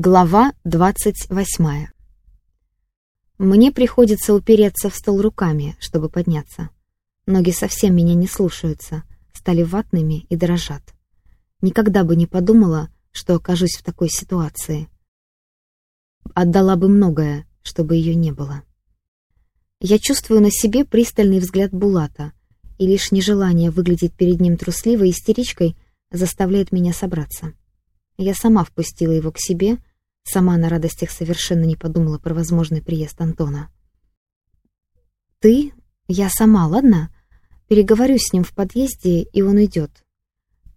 Глава двадцать восьмая. Мне приходится упереться в стол руками, чтобы подняться. Ноги совсем меня не слушаются, стали ватными и дрожат. Никогда бы не подумала, что окажусь в такой ситуации. Отдала бы многое, чтобы ее не было. Я чувствую на себе пристальный взгляд Булата, и лишь нежелание выглядеть перед ним трусливой истеричкой заставляет меня собраться. Я сама впустила его к себе, сама на радостях совершенно не подумала про возможный приезд Антона. «Ты? Я сама, ладно? Переговорю с ним в подъезде, и он идет.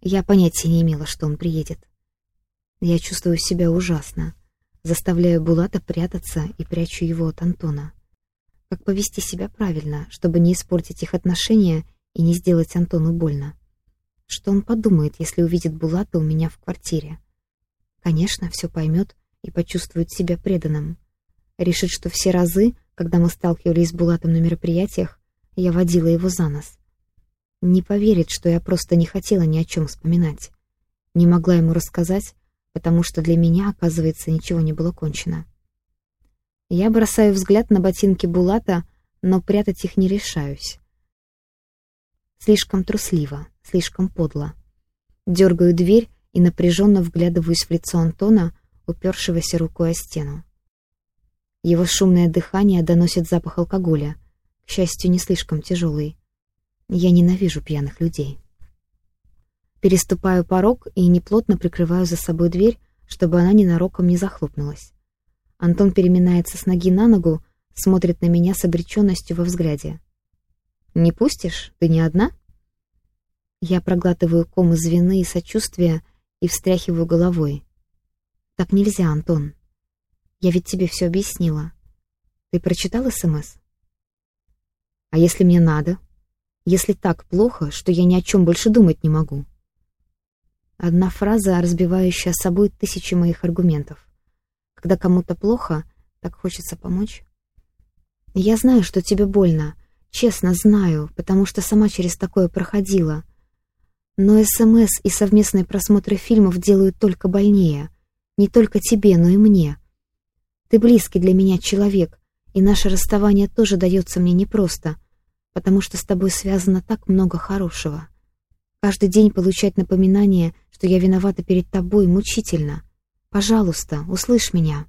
Я понятия не имела, что он приедет. Я чувствую себя ужасно, заставляю Булата прятаться и прячу его от Антона. Как повести себя правильно, чтобы не испортить их отношения и не сделать Антону больно? Что он подумает, если увидит Булата у меня в квартире? Конечно, все поймет и почувствует себя преданным. Решит, что все разы, когда мы сталкивались с Булатом на мероприятиях, я водила его за нос. Не поверит, что я просто не хотела ни о чем вспоминать. Не могла ему рассказать, потому что для меня, оказывается, ничего не было кончено. Я бросаю взгляд на ботинки Булата, но прятать их не решаюсь. Слишком трусливо, слишком подло. Дергаю дверь и напряженно вглядываюсь в лицо Антона, упершегося рукой о стену. Его шумное дыхание доносит запах алкоголя, к счастью, не слишком тяжелый. Я ненавижу пьяных людей. Переступаю порог и неплотно прикрываю за собой дверь, чтобы она ненароком не захлопнулась. Антон переминается с ноги на ногу, смотрит на меня с обреченностью во взгляде. «Не пустишь? Ты не одна?» Я проглатываю ком из вины и сочувствия и встряхиваю головой. «Так нельзя, Антон. Я ведь тебе все объяснила. Ты прочитал СМС?» «А если мне надо? Если так плохо, что я ни о чем больше думать не могу?» Одна фраза, разбивающая собой тысячи моих аргументов. Когда кому-то плохо, так хочется помочь. Я знаю, что тебе больно. Честно знаю, потому что сама через такое проходила. Но СМС и совместные просмотры фильмов делают только больнее. Не только тебе, но и мне. Ты близкий для меня человек, и наше расставание тоже дается мне непросто, потому что с тобой связано так много хорошего. Каждый день получать напоминание, что я виновата перед тобой, мучительно — Пожалуйста, услышь меня.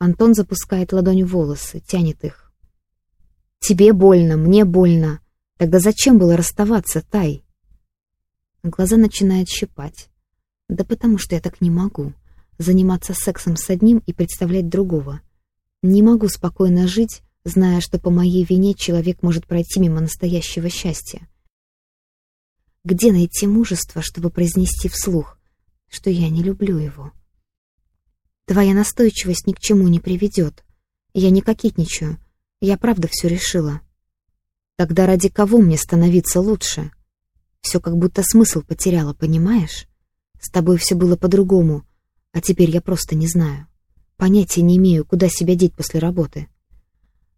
Антон запускает ладонь в волосы, тянет их. Тебе больно, мне больно. Тогда зачем было расставаться, Тай? Глаза начинают щипать. Да потому что я так не могу. Заниматься сексом с одним и представлять другого. Не могу спокойно жить, зная, что по моей вине человек может пройти мимо настоящего счастья. Где найти мужество, чтобы произнести вслух? что я не люблю его. Твоя настойчивость ни к чему не приведет. Я не кокетничаю. Я правда все решила. Тогда ради кого мне становиться лучше? Все как будто смысл потеряла, понимаешь? С тобой все было по-другому, а теперь я просто не знаю. Понятия не имею, куда себя деть после работы.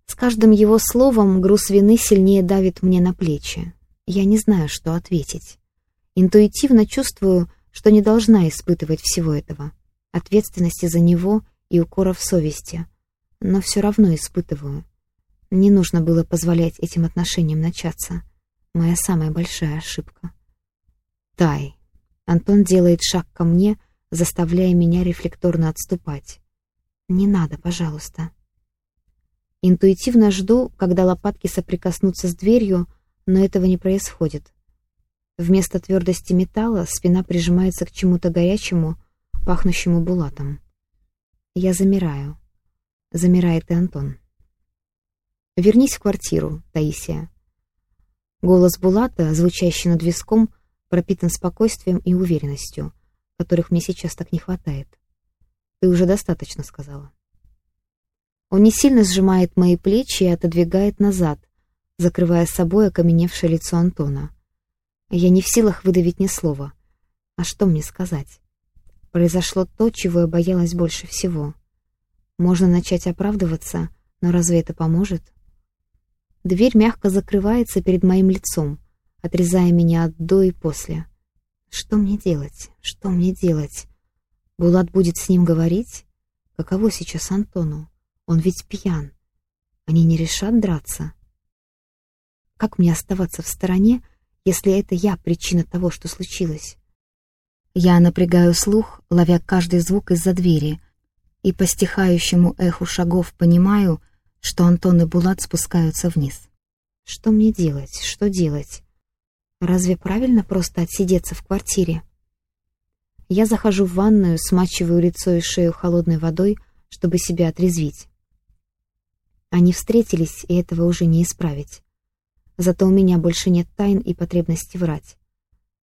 С каждым его словом груз вины сильнее давит мне на плечи. Я не знаю, что ответить. Интуитивно чувствую, что не должна испытывать всего этого, ответственности за него и укоров совести, но все равно испытываю. Не нужно было позволять этим отношениям начаться. Моя самая большая ошибка. Тай. Антон делает шаг ко мне, заставляя меня рефлекторно отступать. Не надо, пожалуйста. Интуитивно жду, когда лопатки соприкоснутся с дверью, но этого не происходит. Вместо твердости металла спина прижимается к чему-то горячему, пахнущему булатом. Я замираю. Замирает и Антон. «Вернись в квартиру, Таисия». Голос Булата, звучащий над виском, пропитан спокойствием и уверенностью, которых мне сейчас так не хватает. «Ты уже достаточно сказала». Он не сильно сжимает мои плечи и отодвигает назад, закрывая собой окаменевшее лицо Антона. Я не в силах выдавить ни слова. А что мне сказать? Произошло то, чего я боялась больше всего. Можно начать оправдываться, но разве это поможет? Дверь мягко закрывается перед моим лицом, отрезая меня от до и после. Что мне делать? Что мне делать? Булат будет с ним говорить? Каково сейчас Антону? Он ведь пьян. Они не решат драться. Как мне оставаться в стороне, если это я причина того, что случилось? Я напрягаю слух, ловя каждый звук из-за двери, и по стихающему эху шагов понимаю, что Антон и Булат спускаются вниз. Что мне делать? Что делать? Разве правильно просто отсидеться в квартире? Я захожу в ванную, смачиваю лицо и шею холодной водой, чтобы себя отрезвить. Они встретились, и этого уже не исправить. Зато у меня больше нет тайн и потребности врать.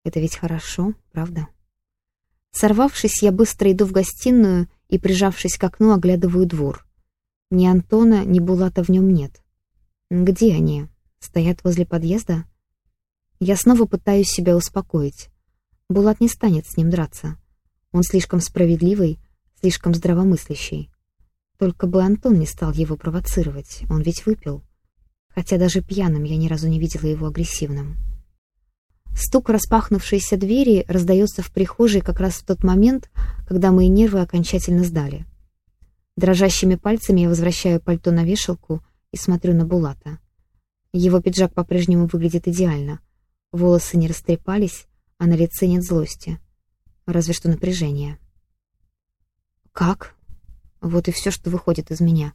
Это ведь хорошо, правда? Сорвавшись, я быстро иду в гостиную и, прижавшись к окну, оглядываю двор. Ни Антона, ни Булата в нем нет. Где они? Стоят возле подъезда? Я снова пытаюсь себя успокоить. Булат не станет с ним драться. Он слишком справедливый, слишком здравомыслящий. Только бы Антон не стал его провоцировать, он ведь выпил. Хотя даже пьяным я ни разу не видела его агрессивным. Стук распахнувшейся двери раздается в прихожей как раз в тот момент, когда мои нервы окончательно сдали. Дрожащими пальцами я возвращаю пальто на вешалку и смотрю на Булата. Его пиджак по-прежнему выглядит идеально. Волосы не растрепались, а на лице нет злости. Разве что напряжение. «Как?» Вот и все, что выходит из меня.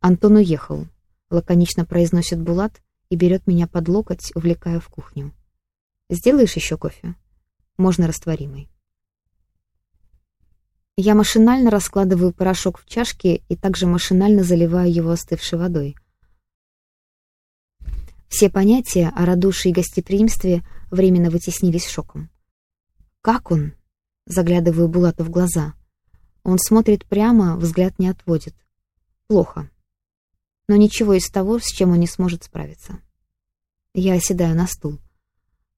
Антон уехал. Лаконично произносит Булат и берет меня под локоть, увлекая в кухню. «Сделаешь еще кофе? Можно растворимый». Я машинально раскладываю порошок в чашке и также машинально заливаю его остывшей водой. Все понятия о радушии и гостеприимстве временно вытеснились шоком. «Как он?» — заглядываю Булату в глаза. Он смотрит прямо, взгляд не отводит. «Плохо но ничего из того, с чем он не сможет справиться. Я оседаю на стул.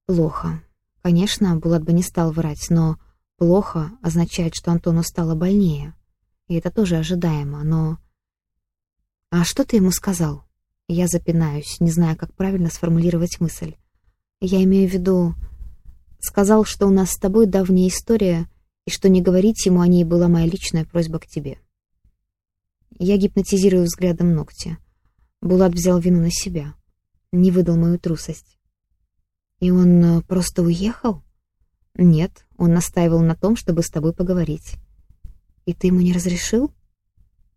Плохо. Конечно, Булат бы не стал врать, но плохо означает, что Антону стало больнее. И это тоже ожидаемо, но... «А что ты ему сказал?» Я запинаюсь, не зная, как правильно сформулировать мысль. Я имею в виду... Сказал, что у нас с тобой давняя история, и что не говорить ему о ней была моя личная просьба к тебе. Я гипнотизирую взглядом ногти. Булат взял вину на себя. Не выдал мою трусость. И он э, просто уехал? Нет, он настаивал на том, чтобы с тобой поговорить. И ты ему не разрешил?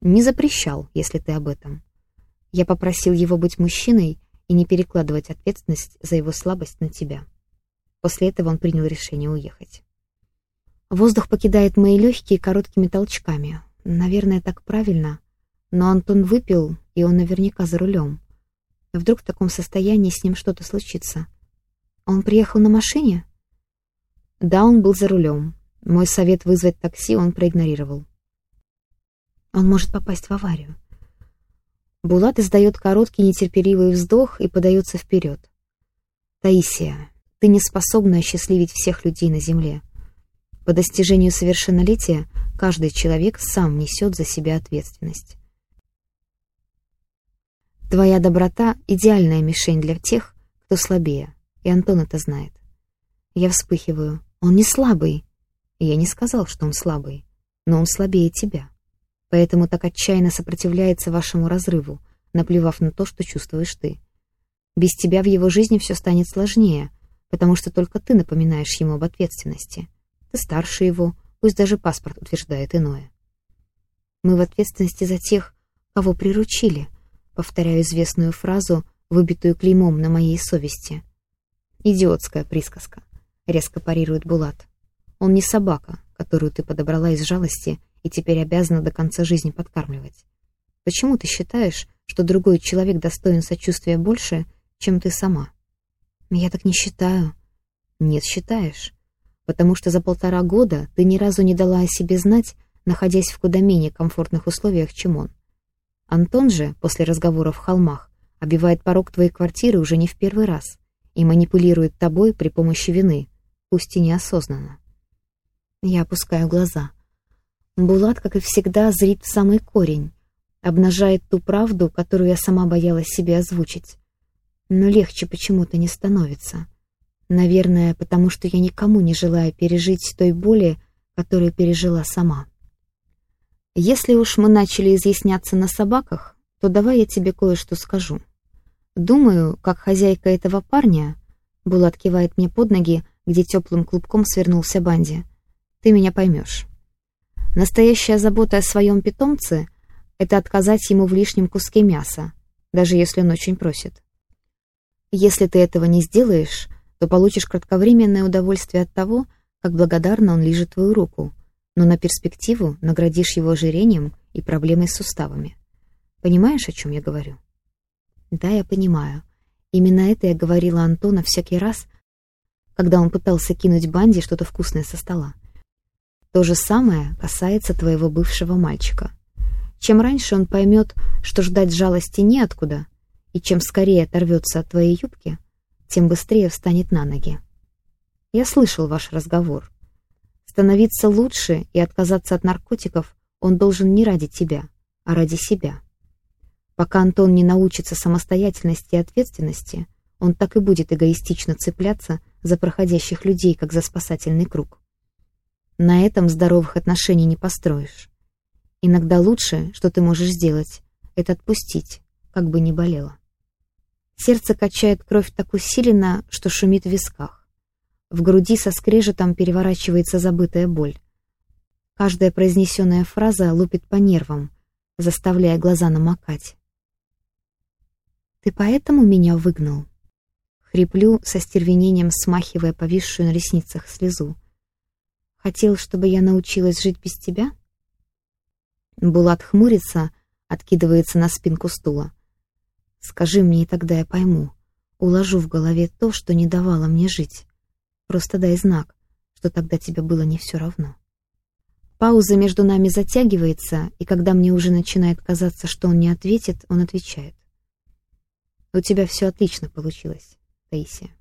Не запрещал, если ты об этом. Я попросил его быть мужчиной и не перекладывать ответственность за его слабость на тебя. После этого он принял решение уехать. Воздух покидает мои легкие короткими толчками. Наверное, так правильно — но Антон выпил, и он наверняка за рулем. Вдруг в таком состоянии с ним что-то случится. Он приехал на машине? Да, он был за рулем. Мой совет вызвать такси он проигнорировал. Он может попасть в аварию. Булат издает короткий нетерпеливый вздох и подается вперед. «Таисия, ты не способна осчастливить всех людей на земле. По достижению совершеннолетия каждый человек сам несет за себя ответственность. Твоя доброта — идеальная мишень для тех, кто слабее, и Антон это знает. Я вспыхиваю. Он не слабый. я не сказал, что он слабый, но он слабее тебя. Поэтому так отчаянно сопротивляется вашему разрыву, наплевав на то, что чувствуешь ты. Без тебя в его жизни все станет сложнее, потому что только ты напоминаешь ему об ответственности. Ты старше его, пусть даже паспорт утверждает иное. Мы в ответственности за тех, кого приручили — Повторяю известную фразу, выбитую клеймом на моей совести. «Идиотская присказка», — резко парирует Булат. «Он не собака, которую ты подобрала из жалости и теперь обязана до конца жизни подкармливать. Почему ты считаешь, что другой человек достоин сочувствия больше, чем ты сама?» «Я так не считаю». «Нет, считаешь. Потому что за полтора года ты ни разу не дала о себе знать, находясь в куда менее комфортных условиях, чем он. Антон же, после разговора в холмах, обивает порог твоей квартиры уже не в первый раз и манипулирует тобой при помощи вины, пусть и неосознанно. Я опускаю глаза. Булат, как и всегда, зрит в самый корень, обнажает ту правду, которую я сама боялась себе озвучить. Но легче почему-то не становится. Наверное, потому что я никому не желаю пережить той боли, которые пережила сама. Если уж мы начали изъясняться на собаках, то давай я тебе кое-что скажу. Думаю, как хозяйка этого парня, Булат кивает мне под ноги, где теплым клубком свернулся Банди, ты меня поймешь. Настоящая забота о своем питомце — это отказать ему в лишнем куске мяса, даже если он очень просит. Если ты этого не сделаешь, то получишь кратковременное удовольствие от того, как благодарно он лижет твою руку, но на перспективу наградишь его ожирением и проблемой с суставами. Понимаешь, о чем я говорю? Да, я понимаю. Именно это я говорила Антона всякий раз, когда он пытался кинуть Банди что-то вкусное со стола. То же самое касается твоего бывшего мальчика. Чем раньше он поймет, что ждать жалости неоткуда, и чем скорее оторвется от твоей юбки, тем быстрее встанет на ноги. Я слышал ваш разговор. Становиться лучше и отказаться от наркотиков он должен не ради тебя, а ради себя. Пока Антон не научится самостоятельности и ответственности, он так и будет эгоистично цепляться за проходящих людей, как за спасательный круг. На этом здоровых отношений не построишь. Иногда лучшее, что ты можешь сделать, это отпустить, как бы ни болело. Сердце качает кровь так усиленно, что шумит в висках. В груди со скрежетом переворачивается забытая боль. Каждая произнесенная фраза лупит по нервам, заставляя глаза намокать. «Ты поэтому меня выгнал?» Хриплю со стервенением, смахивая повисшую на ресницах слезу. Хотел, чтобы я научилась жить без тебя? Булат хмурится, откидывается на спинку стула. Скажи мне, и тогда я пойму. Уложу в голове то, что не давало мне жить. Просто дай знак, что тогда тебе было не все равно. Пауза между нами затягивается, и когда мне уже начинает казаться, что он не ответит, он отвечает. У тебя все отлично получилось, Таисия.